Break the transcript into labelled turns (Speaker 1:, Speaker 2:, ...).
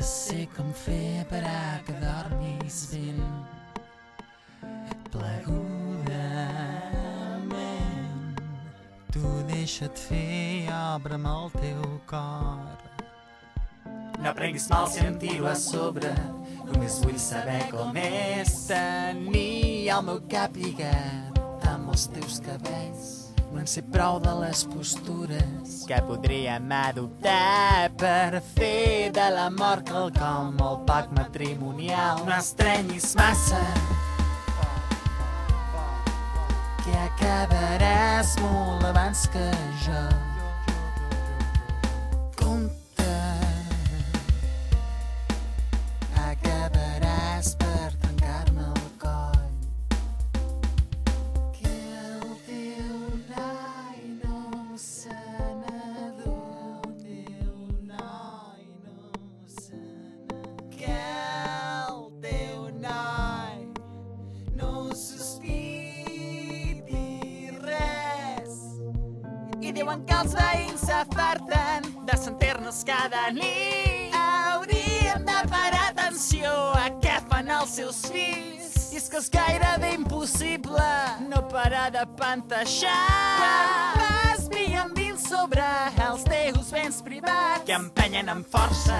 Speaker 1: que sé com fer parar que dormis ben plegudament. Tu deixa't fer i obre'm el teu cor.
Speaker 2: No prenguis mal sentir-ho a sobre, només vull saber com és tenir el meu cap lligat amb els teus cabells. No en sé prou de les postures que podríem adoptar per fer de l'amor quelcom el pac matrimonial. No estrenyis massa que acabaràs molt abans que jo. Diuen que els veïns s'afarten de sentir-nos cada nit. Hauríem de parar atenció a què fan els seus fills. I és que és gairebé impossible no parar de pantaixar. Quan vas vi endins sobre els teus béns privats que empenyen amb força